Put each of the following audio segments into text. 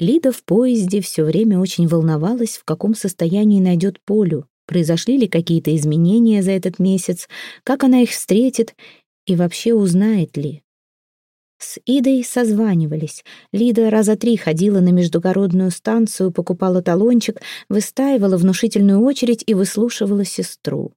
Лида в поезде все время очень волновалась, в каком состоянии найдет Полю, произошли ли какие-то изменения за этот месяц, как она их встретит и вообще узнает ли. С Идой созванивались. Лида раза три ходила на междугородную станцию, покупала талончик, выстаивала внушительную очередь и выслушивала сестру.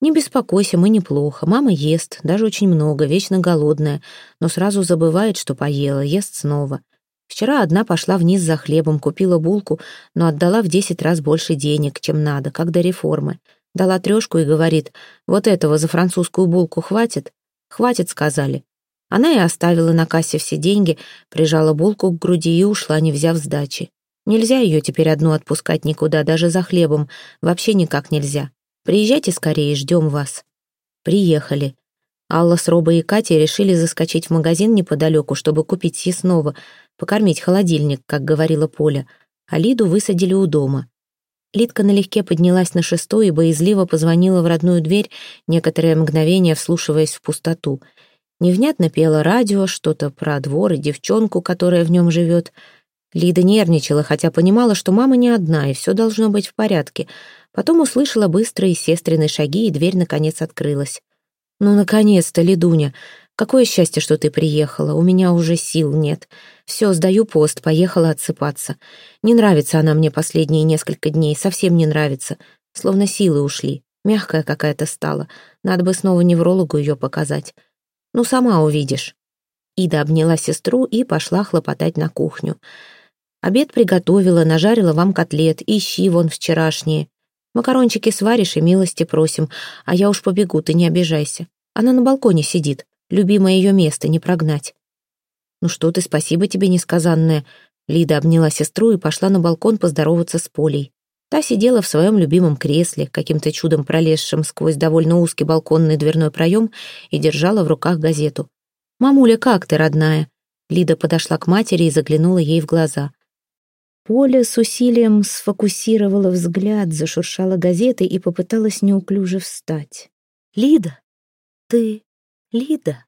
«Не беспокойся, мы неплохо. Мама ест, даже очень много, вечно голодная, но сразу забывает, что поела, ест снова. Вчера одна пошла вниз за хлебом, купила булку, но отдала в десять раз больше денег, чем надо, как до реформы. Дала трешку и говорит, вот этого за французскую булку хватит? Хватит, сказали. Она и оставила на кассе все деньги, прижала булку к груди и ушла, не взяв сдачи. Нельзя ее теперь одну отпускать никуда, даже за хлебом. Вообще никак нельзя. Приезжайте скорее, ждем вас. Приехали. Алла с Робой и Катей решили заскочить в магазин неподалеку, чтобы купить съестного, покормить холодильник, как говорила Поля, а Лиду высадили у дома. Лидка налегке поднялась на шестой и боязливо позвонила в родную дверь, некоторое мгновение вслушиваясь в пустоту. Невнятно пела радио, что-то про двор и девчонку, которая в нем живет. Лида нервничала, хотя понимала, что мама не одна, и все должно быть в порядке. Потом услышала быстрые сестрины шаги, и дверь наконец открылась. «Ну, наконец-то, Лидуня! Какое счастье, что ты приехала, у меня уже сил нет. Все, сдаю пост, поехала отсыпаться. Не нравится она мне последние несколько дней, совсем не нравится. Словно силы ушли, мягкая какая-то стала. Надо бы снова неврологу ее показать. Ну, сама увидишь». Ида обняла сестру и пошла хлопотать на кухню. «Обед приготовила, нажарила вам котлет, ищи вон вчерашние. Макарончики сваришь и милости просим, а я уж побегу, ты не обижайся. Она на балконе сидит, любимое ее место, не прогнать. Ну что ты, спасибо тебе несказанное. Лида обняла сестру и пошла на балкон поздороваться с Полей. Та сидела в своем любимом кресле, каким-то чудом пролезшим сквозь довольно узкий балконный дверной проем и держала в руках газету. «Мамуля, как ты, родная?» Лида подошла к матери и заглянула ей в глаза. Поля с усилием сфокусировала взгляд, зашуршала газетой и попыталась неуклюже встать. «Лида? Ты Лида?»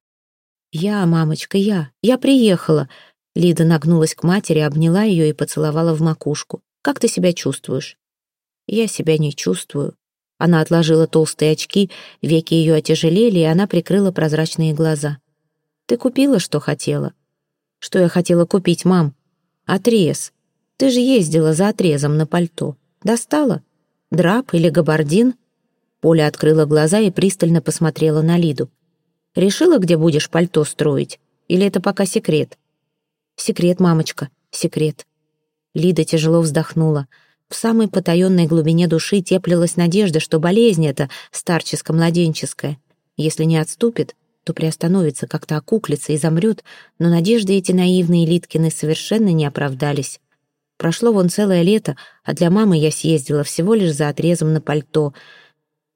«Я, мамочка, я. Я приехала». Лида нагнулась к матери, обняла ее и поцеловала в макушку. «Как ты себя чувствуешь?» «Я себя не чувствую». Она отложила толстые очки, веки ее отяжелели, и она прикрыла прозрачные глаза. «Ты купила, что хотела?» «Что я хотела купить, мам?» «Отрез. Ты же ездила за отрезом на пальто. Достала? Драп или габардин?» Поля открыла глаза и пристально посмотрела на Лиду. «Решила, где будешь пальто строить? Или это пока секрет?» «Секрет, мамочка, секрет». Лида тяжело вздохнула. В самой потаенной глубине души теплилась надежда, что болезнь эта старческо-младенческая. Если не отступит, то приостановится, как-то окуклится и замрет, но надежды эти наивные Литкины совершенно не оправдались. Прошло вон целое лето, а для мамы я съездила всего лишь за отрезом на пальто.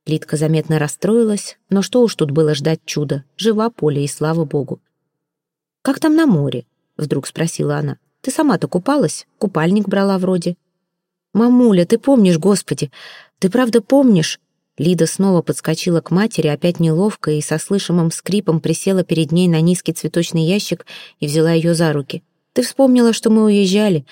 Лидка заметно расстроилась, но что уж тут было ждать чуда. Жива Поля, и слава богу. «Как там на море?» — вдруг спросила она. «Ты сама-то купалась? Купальник брала вроде». «Мамуля, ты помнишь, господи? Ты правда помнишь?» Лида снова подскочила к матери, опять неловко, и со слышимым скрипом присела перед ней на низкий цветочный ящик и взяла ее за руки. «Ты вспомнила, что мы уезжали.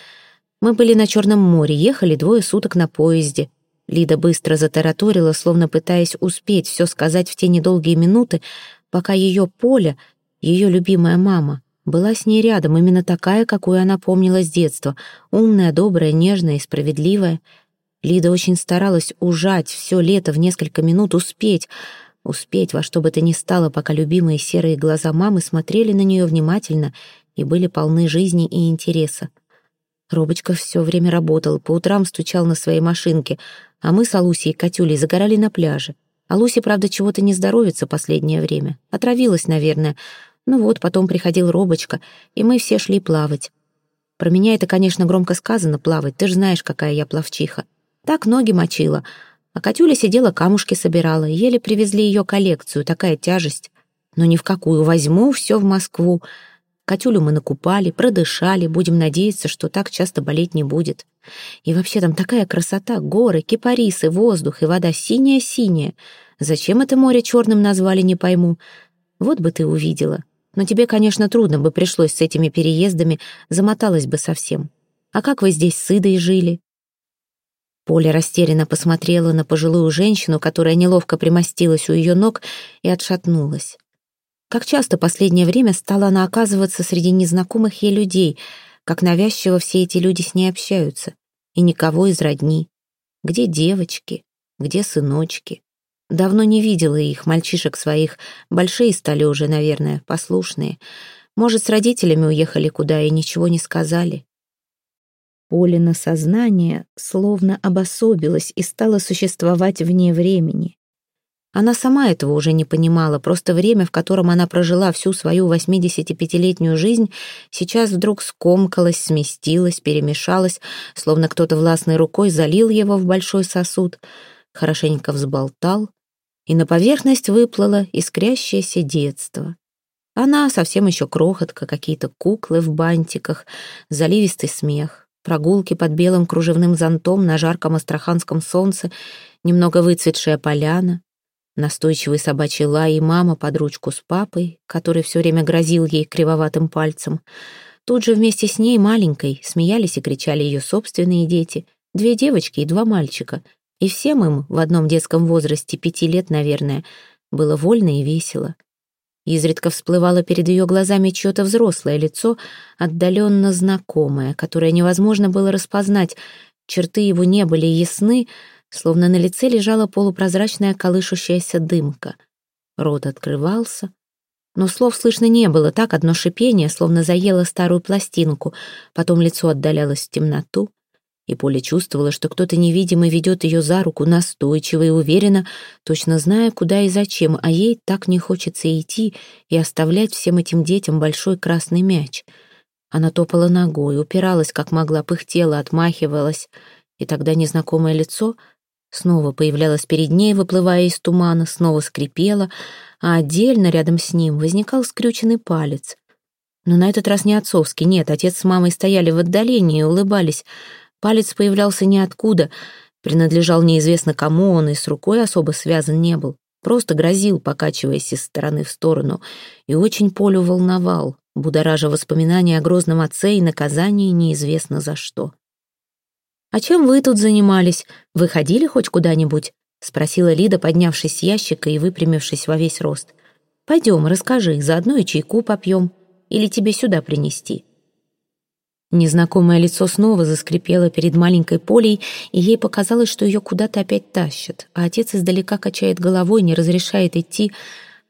Мы были на Черном море, ехали двое суток на поезде. Лида быстро затараторила, словно пытаясь успеть все сказать в те недолгие минуты, пока ее Поля, ее любимая мама, была с ней рядом, именно такая, какую она помнила с детства, умная, добрая, нежная и справедливая. Лида очень старалась ужать все лето в несколько минут, успеть, успеть во что бы то ни стало, пока любимые серые глаза мамы смотрели на нее внимательно и были полны жизни и интереса. Робочка все время работал, по утрам стучал на своей машинке, а мы с Алусей и Катюлей загорали на пляже. Алусе, правда, чего-то не здоровится последнее время. Отравилась, наверное. Ну вот, потом приходил Робочка, и мы все шли плавать. Про меня это, конечно, громко сказано, плавать, ты же знаешь, какая я плавчиха. Так ноги мочила. А Катюля сидела, камушки собирала, еле привезли ее коллекцию, такая тяжесть. Но ни в какую возьму, все в Москву. Катюлю мы накупали, продышали, будем надеяться, что так часто болеть не будет. И вообще там такая красота, горы, кипарисы, воздух и вода синяя-синяя. Зачем это море черным назвали, не пойму. Вот бы ты увидела. Но тебе, конечно, трудно бы пришлось с этими переездами, замоталась бы совсем. А как вы здесь с Идой жили?» Поля растерянно посмотрела на пожилую женщину, которая неловко примостилась у ее ног и отшатнулась. Как часто последнее время стала она оказываться среди незнакомых ей людей, как навязчиво все эти люди с ней общаются, и никого из родни. Где девочки, где сыночки? Давно не видела их, мальчишек своих, большие стали уже, наверное, послушные. Может, с родителями уехали куда и ничего не сказали. Полина сознание словно обособилось и стало существовать вне времени. Она сама этого уже не понимала, просто время, в котором она прожила всю свою 85-летнюю жизнь, сейчас вдруг скомкалось, сместилось, перемешалось, словно кто-то властной рукой залил его в большой сосуд, хорошенько взболтал, и на поверхность выплыло искрящееся детство. Она совсем еще крохотка, какие-то куклы в бантиках, заливистый смех прогулки под белым кружевным зонтом на жарком астраханском солнце, немного выцветшая поляна, настойчивый собачий лай и мама под ручку с папой, который все время грозил ей кривоватым пальцем. Тут же вместе с ней, маленькой, смеялись и кричали ее собственные дети, две девочки и два мальчика, и всем им в одном детском возрасте, пяти лет, наверное, было вольно и весело. Изредка всплывало перед ее глазами чье-то взрослое лицо, отдаленно знакомое, которое невозможно было распознать. Черты его не были ясны, словно на лице лежала полупрозрачная колышущаяся дымка. Рот открывался, но слов слышно не было, так одно шипение, словно заело старую пластинку, потом лицо отдалялось в темноту, и Поля чувствовала, что кто-то невидимый ведет ее за руку настойчиво и уверенно, точно зная, куда и зачем, а ей так не хочется идти и оставлять всем этим детям большой красный мяч. Она топала ногой, упиралась, как могла, пыхтела, отмахивалась, и тогда незнакомое лицо снова появлялось перед ней, выплывая из тумана, снова скрипело, а отдельно рядом с ним возникал скрюченный палец. Но на этот раз не отцовский, нет, отец с мамой стояли в отдалении и улыбались, Палец появлялся ниоткуда, принадлежал неизвестно кому он и с рукой особо связан не был. Просто грозил, покачиваясь из стороны в сторону, и очень Полю волновал, будоража воспоминания о грозном отце и наказании неизвестно за что. «А чем вы тут занимались? Вы ходили хоть куда-нибудь?» — спросила Лида, поднявшись с ящика и выпрямившись во весь рост. «Пойдем, расскажи, заодно и чайку попьем. Или тебе сюда принести?» Незнакомое лицо снова заскрипело перед маленькой Полей, и ей показалось, что ее куда-то опять тащат, а отец издалека качает головой, не разрешает идти.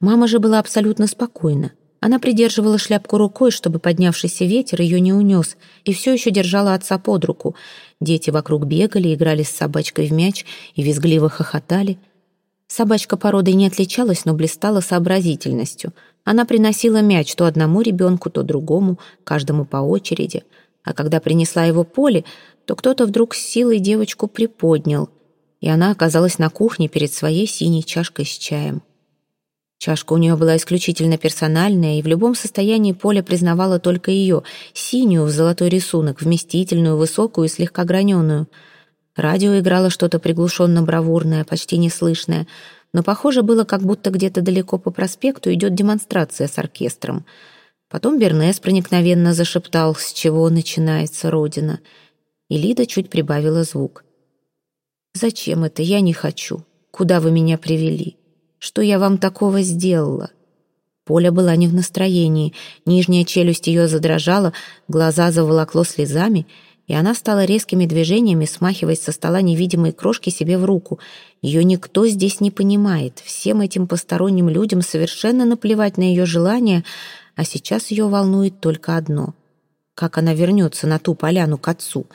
Мама же была абсолютно спокойна. Она придерживала шляпку рукой, чтобы поднявшийся ветер ее не унес, и все еще держала отца под руку. Дети вокруг бегали, играли с собачкой в мяч и визгливо хохотали. Собачка породой не отличалась, но блистала сообразительностью. Она приносила мяч то одному ребенку, то другому, каждому по очереди — а когда принесла его Поле, то кто-то вдруг с силой девочку приподнял, и она оказалась на кухне перед своей синей чашкой с чаем. Чашка у нее была исключительно персональная, и в любом состоянии Поля признавала только ее, синюю в золотой рисунок, вместительную, высокую и слегка граненую. Радио играло что-то приглушенно-бравурное, почти неслышное, но похоже было, как будто где-то далеко по проспекту идет демонстрация с оркестром — Потом Бернес проникновенно зашептал, с чего начинается Родина. И Лида чуть прибавила звук. «Зачем это? Я не хочу. Куда вы меня привели? Что я вам такого сделала?» Поля была не в настроении, нижняя челюсть ее задрожала, глаза заволокло слезами, и она стала резкими движениями смахивать со стола невидимые крошки себе в руку. Ее никто здесь не понимает, всем этим посторонним людям совершенно наплевать на ее желания, а сейчас ее волнует только одно. Как она вернется на ту поляну к отцу?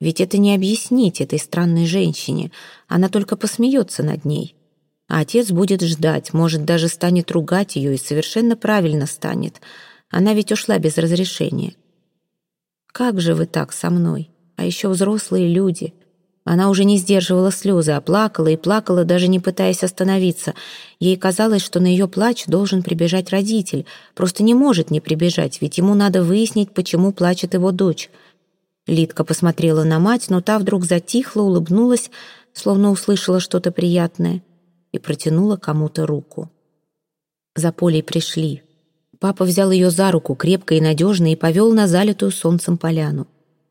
Ведь это не объяснить этой странной женщине. Она только посмеется над ней. А отец будет ждать, может, даже станет ругать ее и совершенно правильно станет. Она ведь ушла без разрешения. «Как же вы так со мной? А еще взрослые люди. Она уже не сдерживала слезы, а плакала и плакала, даже не пытаясь остановиться. Ей казалось, что на ее плач должен прибежать родитель. Просто не может не прибежать, ведь ему надо выяснить, почему плачет его дочь. Лидка посмотрела на мать, но та вдруг затихла, улыбнулась, словно услышала что-то приятное, и протянула кому-то руку. За полей пришли. Папа взял ее за руку, крепко и надежно, и повел на залитую солнцем поляну.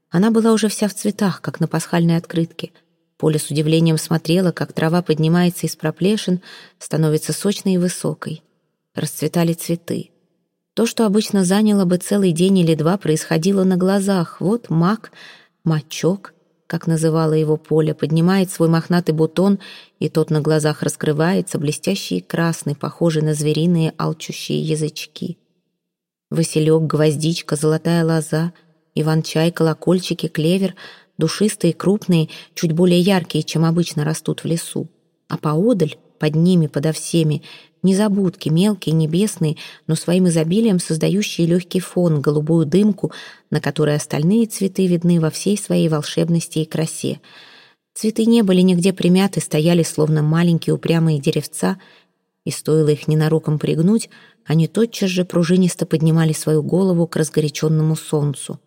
Она была уже вся в цветах, как на пасхальной открытке. Поля с удивлением смотрела, как трава поднимается из проплешин, становится сочной и высокой. Расцветали цветы. То, что обычно заняло бы целый день или два, происходило на глазах. Вот мак, мачок, как называла его Поля, поднимает свой мохнатый бутон, и тот на глазах раскрывается, блестящий и красный, похожий на звериные алчущие язычки. Василек, гвоздичка, золотая лоза, иван-чай, колокольчики, клевер, душистые, крупные, чуть более яркие, чем обычно растут в лесу. А поодаль, под ними, подо всеми, Незабудки, мелкие, небесные, но своим изобилием создающие легкий фон, голубую дымку, на которой остальные цветы видны во всей своей волшебности и красе. Цветы не были нигде примяты, стояли словно маленькие упрямые деревца, и стоило их ненароком пригнуть, они тотчас же пружинисто поднимали свою голову к разгоряченному солнцу.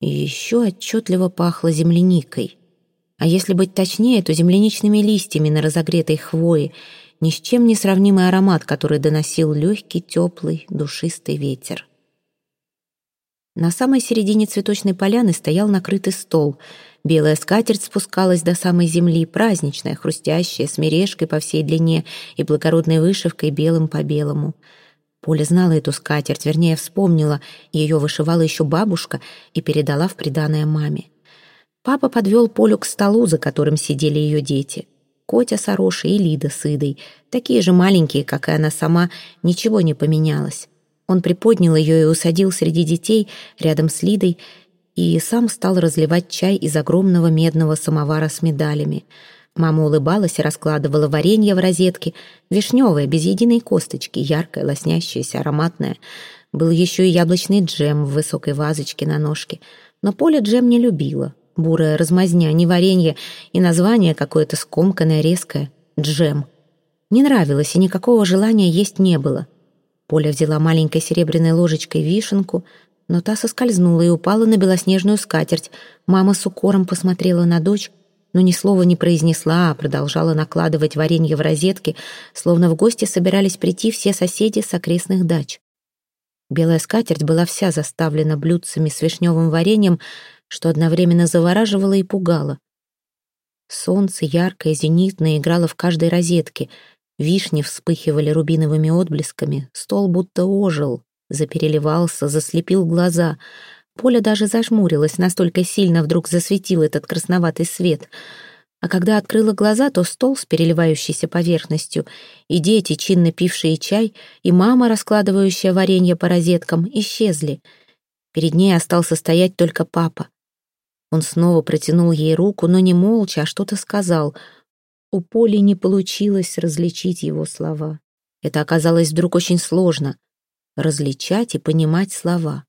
И еще отчетливо пахло земляникой. А если быть точнее, то земляничными листьями на разогретой хвое — ни с чем не сравнимый аромат, который доносил легкий, теплый, душистый ветер. На самой середине цветочной поляны стоял накрытый стол. Белая скатерть спускалась до самой земли, праздничная, хрустящая, с мережкой по всей длине и благородной вышивкой белым по белому. Поля знала эту скатерть, вернее, вспомнила. Ее вышивала еще бабушка и передала в приданое маме. Папа подвел Полю к столу, за которым сидели ее дети. Котя с Арошей и Лида с Идой, такие же маленькие, как и она сама, ничего не поменялось. Он приподнял ее и усадил среди детей рядом с Лидой и сам стал разливать чай из огромного медного самовара с медалями. Мама улыбалась и раскладывала варенье в розетке, вишневое, без единой косточки, яркое, лоснящееся, ароматное. Был еще и яблочный джем в высокой вазочке на ножке. Но Поля джем не любила, бурая размазня, не варенье, и название какое-то скомканное, резкое — джем. Не нравилось, и никакого желания есть не было. Поля взяла маленькой серебряной ложечкой вишенку, но та соскользнула и упала на белоснежную скатерть. Мама с укором посмотрела на дочь, но ни слова не произнесла, а продолжала накладывать варенье в розетки, словно в гости собирались прийти все соседи с окрестных дач. Белая скатерть была вся заставлена блюдцами с вишневым вареньем, что одновременно завораживало и пугало. Солнце, яркое, зенитное, играло в каждой розетке. Вишни вспыхивали рубиновыми отблесками, стол будто ожил, запереливался, заслепил глаза. Поля даже зажмурилась, настолько сильно вдруг засветил этот красноватый свет. А когда открыла глаза, то стол с переливающейся поверхностью, и дети, чинно пившие чай, и мама, раскладывающая варенье по розеткам, исчезли. Перед ней остался стоять только папа. Он снова протянул ей руку, но не молча, а что-то сказал. У Поли не получилось различить его слова. Это оказалось вдруг очень сложно — различать и понимать слова.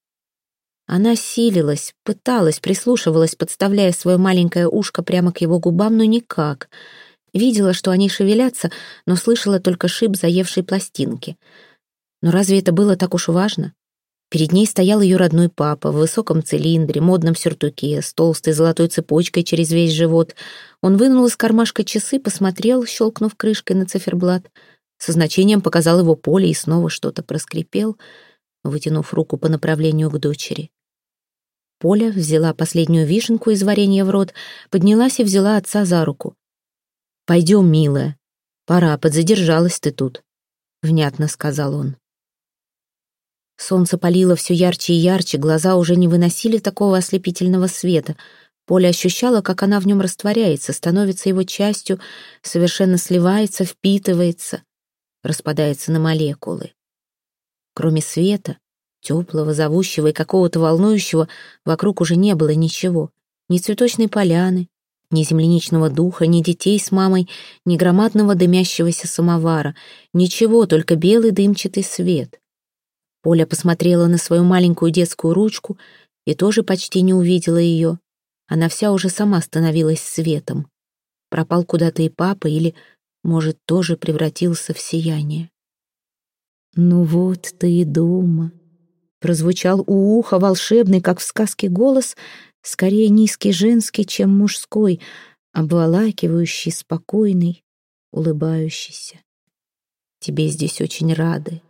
Она силилась, пыталась, прислушивалась, подставляя свое маленькое ушко прямо к его губам, но никак. Видела, что они шевелятся, но слышала только шип заевшей пластинки. Но разве это было так уж важно? Перед ней стоял ее родной папа в высоком цилиндре, модном сюртуке, с толстой золотой цепочкой через весь живот. Он вынул из кармашка часы, посмотрел, щелкнув крышкой на циферблат. Со значением показал его поле и снова что-то проскрипел, вытянув руку по направлению к дочери. Поля взяла последнюю вишенку из варенья в рот, поднялась и взяла отца за руку. «Пойдем, милая. Пора, подзадержалась ты тут», — внятно сказал он. Солнце палило все ярче и ярче, глаза уже не выносили такого ослепительного света. Поле ощущала, как она в нем растворяется, становится его частью, совершенно сливается, впитывается, распадается на молекулы. Кроме света, теплого, зовущего и какого-то волнующего, вокруг уже не было ничего. Ни цветочной поляны, ни земляничного духа, ни детей с мамой, ни громадного дымящегося самовара. Ничего, только белый дымчатый свет. Оля посмотрела на свою маленькую детскую ручку и тоже почти не увидела ее. Она вся уже сама становилась светом. Пропал куда-то и папа или, может, тоже превратился в сияние. «Ну вот ты и дома», — прозвучал у уха волшебный, как в сказке, голос, скорее низкий женский, чем мужской, обволакивающий, спокойный, улыбающийся. «Тебе здесь очень рады.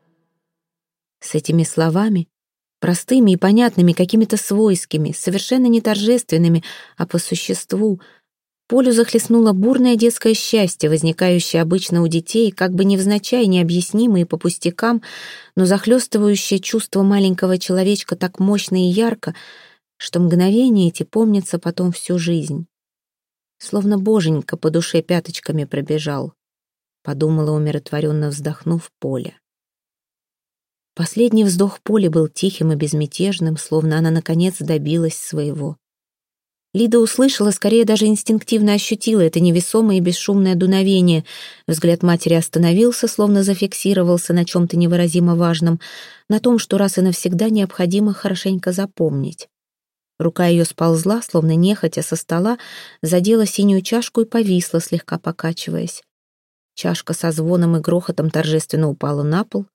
С этими словами простыми и понятными, какими-то свойскими, совершенно не торжественными, а по существу. Полю захлестнуло бурное детское счастье, возникающее обычно у детей, как бы невзначай, необъяснимые по пустякам, но захлестывающее чувство маленького человечка так мощно и ярко, что мгновения эти помнятся потом всю жизнь. Словно боженька по душе пяточками пробежал, подумала умиротворенно вздохнув Поля. Последний вздох Поли был тихим и безмятежным, словно она наконец добилась своего. Лида услышала, скорее даже инстинктивно ощутила это невесомое и бесшумное дуновение. Взгляд матери остановился, словно зафиксировался на чем-то невыразимо важном, на том, что раз и навсегда необходимо хорошенько запомнить. Рука ее сползла, словно нехотя со стола, задела синюю чашку и повисла, слегка покачиваясь. Чашка со звоном и грохотом торжественно упала на пол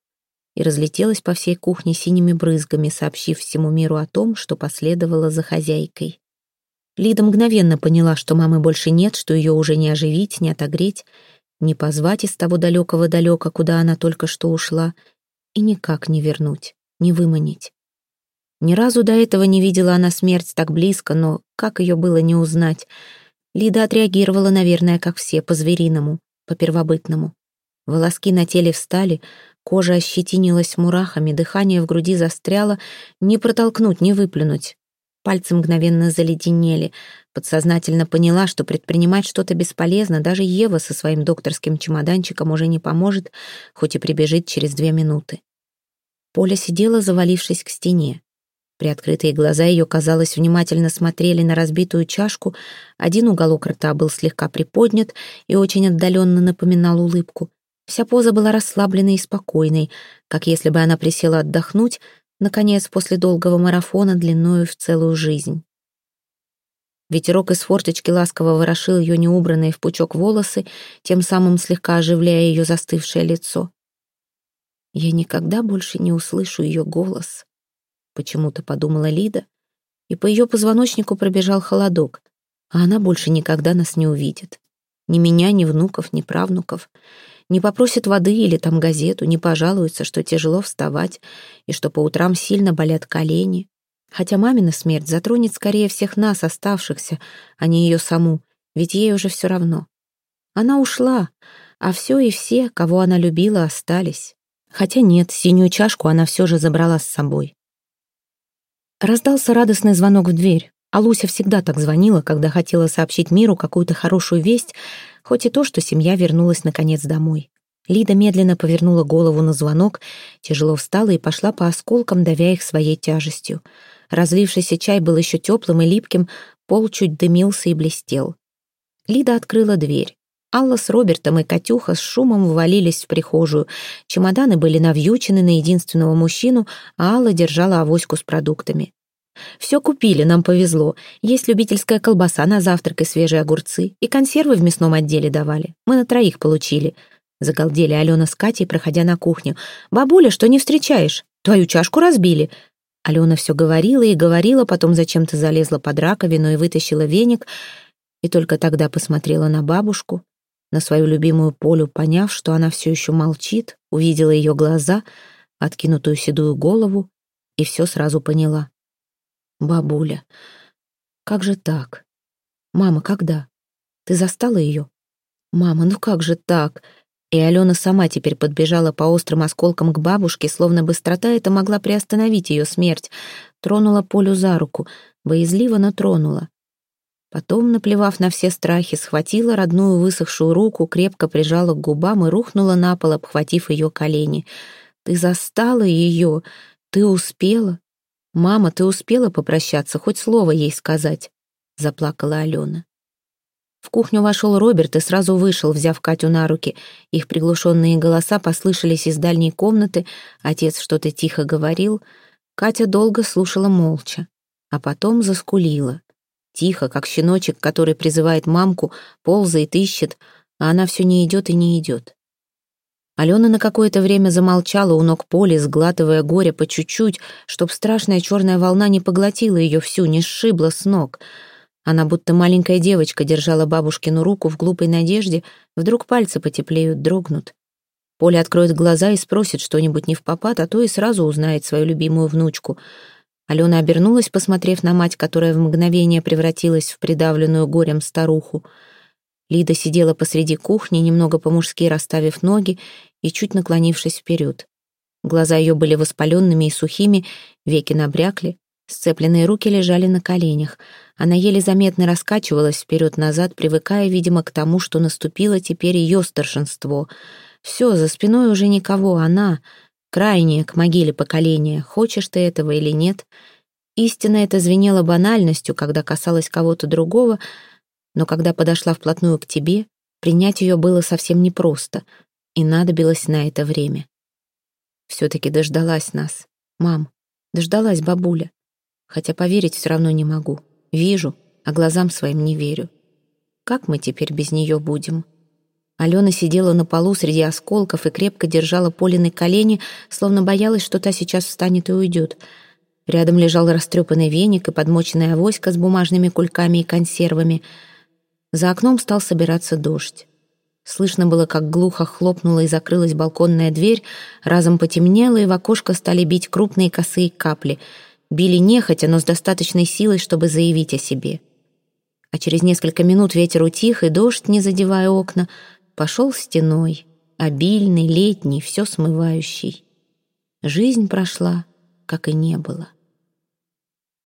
и разлетелась по всей кухне синими брызгами, сообщив всему миру о том, что последовало за хозяйкой. Лида мгновенно поняла, что мамы больше нет, что ее уже не оживить, не отогреть, не позвать из того далекого далека, куда она только что ушла, и никак не вернуть, не выманить. Ни разу до этого не видела она смерть так близко, но как ее было не узнать? Лида отреагировала, наверное, как все, по-звериному, по-первобытному. Волоски на теле встали, кожа ощетинилась мурахами, дыхание в груди застряло, не протолкнуть, не выплюнуть. Пальцы мгновенно заледенели. Подсознательно поняла, что предпринимать что-то бесполезно, даже Ева со своим докторским чемоданчиком уже не поможет, хоть и прибежит через две минуты. Поля сидела, завалившись к стене. Приоткрытые глаза ее, казалось, внимательно смотрели на разбитую чашку. Один уголок рта был слегка приподнят и очень отдаленно напоминал улыбку. Вся поза была расслабленной и спокойной, как если бы она присела отдохнуть, наконец, после долгого марафона длиною в целую жизнь. Ветерок из форточки ласково ворошил ее неубранные в пучок волосы, тем самым слегка оживляя ее застывшее лицо. Я никогда больше не услышу ее голос почему-то подумала Лида, и по ее позвоночнику пробежал холодок, а она больше никогда нас не увидит. Ни меня, ни внуков, ни правнуков. Не попросит воды или там газету, не пожалуется, что тяжело вставать и что по утрам сильно болят колени. Хотя мамина смерть затронет скорее всех нас, оставшихся, а не ее саму, ведь ей уже все равно. Она ушла, а все и все, кого она любила, остались. Хотя нет, синюю чашку она все же забрала с собой. Раздался радостный звонок в дверь. А Луся всегда так звонила, когда хотела сообщить миру какую-то хорошую весть, хоть и то, что семья вернулась наконец домой. Лида медленно повернула голову на звонок, тяжело встала и пошла по осколкам, давя их своей тяжестью. Разлившийся чай был еще теплым и липким, пол чуть дымился и блестел. Лида открыла дверь. Алла с Робертом и Катюха с шумом ввалились в прихожую. Чемоданы были навьючены на единственного мужчину, а Алла держала авоську с продуктами. «Все купили, нам повезло. Есть любительская колбаса на завтрак и свежие огурцы. И консервы в мясном отделе давали. Мы на троих получили». Загалдели Алена с Катей, проходя на кухню. «Бабуля, что не встречаешь? Твою чашку разбили». Алена все говорила и говорила, потом зачем-то залезла под раковину и вытащила веник, и только тогда посмотрела на бабушку на свою любимую Полю, поняв, что она все еще молчит, увидела ее глаза, откинутую седую голову, и все сразу поняла. «Бабуля, как же так? Мама, когда? Ты застала ее? Мама, ну как же так?» И Алена сама теперь подбежала по острым осколкам к бабушке, словно быстрота эта могла приостановить ее смерть. Тронула Полю за руку, боязливо, но тронула. Потом, наплевав на все страхи, схватила родную высохшую руку, крепко прижала к губам и рухнула на пол, обхватив ее колени. «Ты застала ее? Ты успела? Мама, ты успела попрощаться, хоть слово ей сказать?» Заплакала Алена. В кухню вошел Роберт и сразу вышел, взяв Катю на руки. Их приглушенные голоса послышались из дальней комнаты, отец что-то тихо говорил. Катя долго слушала молча, а потом заскулила. Тихо, как щеночек, который призывает мамку, ползает, ищет, а она все не идет и не идет. Алена на какое-то время замолчала у ног Поли, сглатывая горе по чуть-чуть, чтоб страшная черная волна не поглотила ее всю, не сшибла с ног. Она будто маленькая девочка держала бабушкину руку в глупой надежде, вдруг пальцы потеплеют, дрогнут. Поля откроет глаза и спросит что-нибудь не в попад, а то и сразу узнает свою любимую внучку. Алена обернулась, посмотрев на мать, которая в мгновение превратилась в придавленную горем старуху. Лида сидела посреди кухни, немного по-мужски расставив ноги и чуть наклонившись вперед. Глаза ее были воспаленными и сухими, веки набрякли, сцепленные руки лежали на коленях. Она еле заметно раскачивалась вперед-назад, привыкая, видимо, к тому, что наступило теперь ее старшинство. Все, за спиной уже никого, она, крайняя к могиле поколения, хочешь ты этого или нет. Истина это звенела банальностью, когда касалась кого-то другого, но когда подошла вплотную к тебе, принять ее было совсем непросто, и надобилось на это время. Все-таки дождалась нас. Мам, дождалась бабуля. Хотя поверить все равно не могу. Вижу, а глазам своим не верю. Как мы теперь без нее будем? Алена сидела на полу среди осколков и крепко держала Полины колени, словно боялась, что та сейчас встанет и уйдет. Рядом лежал растрепанный веник и подмоченная авоська с бумажными кульками и консервами. За окном стал собираться дождь. Слышно было, как глухо хлопнула и закрылась балконная дверь, разом потемнело, и в окошко стали бить крупные косые капли. Били нехотя, но с достаточной силой, чтобы заявить о себе. А через несколько минут ветер утих, и дождь, не задевая окна, пошел стеной, обильный, летний, все смывающий. Жизнь прошла, как и не было.